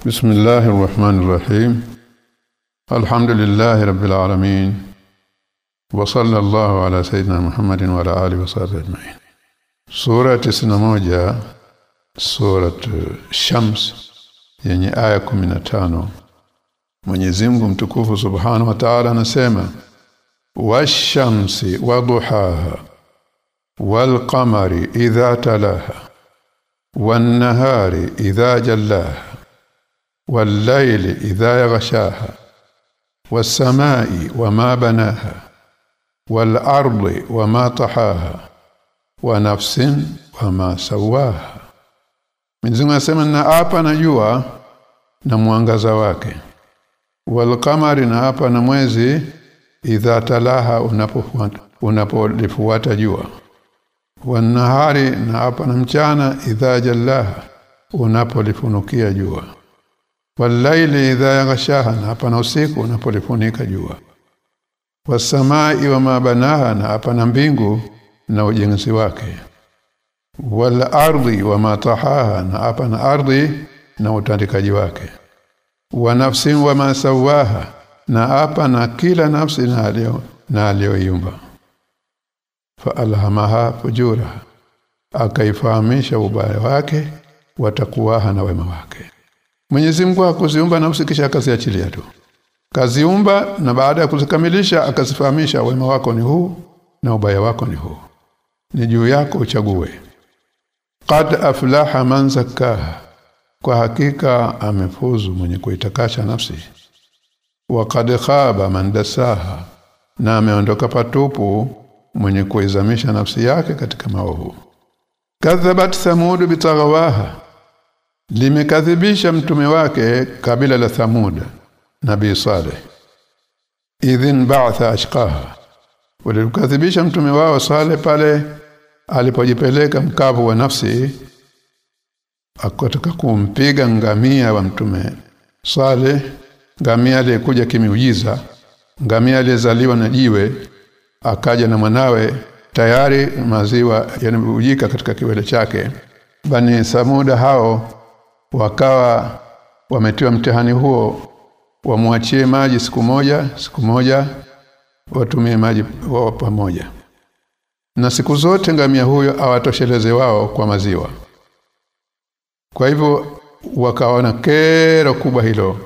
بسم الله الرحمن الرحيم الحمد لله رب العالمين وصلى الله على سيدنا محمد وعلى اله وصحبه اجمعين سوره 91 سوره Shams yenye aya 15 Mwenyezi Mungu mtukufu Subhanahu wa Ta'ala anasema washamsi waduhaha walqamari idha talaha wan-nahari idha jallaha wal-layli idha والسماء وما بناها wama banaha طحاها wa nafsin sawaha Mwenyezi anasema na hapa najua na mwangaza wake walqamari na hapa na mwezi idha talaha unapofuata unapolifuata jua wanahari na hapa na mchana idha jallaha unapolifunukia jua walaili idha yaghshaha na hapa na usiku unapolifunika jua. Wasamai wa mabanaha na hapa na mbingu na ujenzi wake. Wal ardi wa matahaha na hapa na ardhi na utandikaji wake. Wa nafsin wa masawaha na hapa na kila nafsi na alio na aliyoiumba fa alhamaha fujura akaifahamisha ubaya wake watakuwaha na wema wake Mwenyezi Mungu akuziumba nafsi kisha akaziachilia tu. Kaziumba na baada ya kuzikamilisha akazifahamisha wema wako ni huu na ubaya wako ni huu. Ni juu yako uchague. Qad aflaha man zakkaha. Kwa hakika amefuzu mwenye kuitakasha nafsi. Wa qad khaba man dasaha. Na ameondoka patupu mwenye kuizamisha nafsi yake katika maovu. Kadhabat thamud bitaghawaha limekadhibisha mtume wake kabila la thamud nabii saleh. Idhin ba'tha ashqaha. Walikadhibisha mtume wao saleh pale alipojipeleka mkavu wa nafsi akataka kumpiga ngamia wa mtume. Saleh ngamia aliyekuja kimiujiza ngamia aliyezaliwa na jiwe akaja na mwanawe tayari maziwa yanabujika katika kiwele chake. Bani samuda hao wakawa wametiwa mtihani huo wamwachie maji siku moja siku moja watumie maji wao pamoja. Na siku zote ngamia huyo awatosheleze wao kwa maziwa. Kwa hivyo wakaona kero kubwa hilo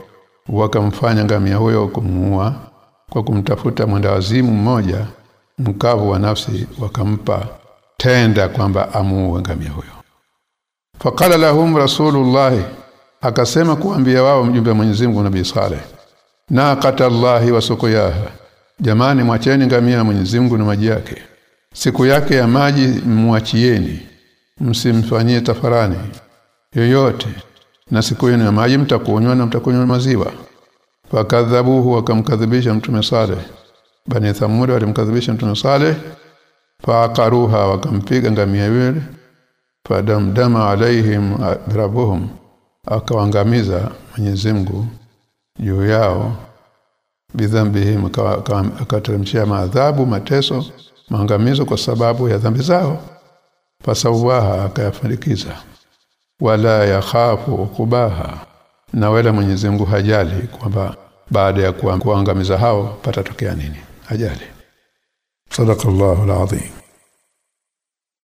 wakamfanya ngamia huyo kumuua kwa kumtafuta mwendawazimu mmoja mkavu wa nafsi wakampa tenda kwamba amuue ngamia huyo faqala lahum rasulullah akasema kuambia wao mjumbe wa Mwenyezi Mungu Nabii Saleh naqatallahi wa sukuyaha jamani mwacheni ngamia Mwenyezi Mungu na maji yake. Siku yake ya maji mwachieni msimfanyie tafarani yoyote na siku yenu ya maji mtakunywa na mtakunywa maziwa. Fakadhabuhu wakamkadhibisha mtume Saleh. Bani thamud walimkadhibisha mtume Saleh faaqaruha wakampiga ngamia yule fadamdama alaihim adrabuhum akawangamiza Mwenyezi Mungu juu yao. Bidhambihim akateremshia maadhabu mateso maangamizo kwa sababu ya dhambi zao. Fasawaha akayafanikiza. Wala yakhafu kubaha na wala Mwenyezi Mungu hajali kwamba baada ya kuangamiza hao patatokea nini. Hajali. Sadaqallahu alazim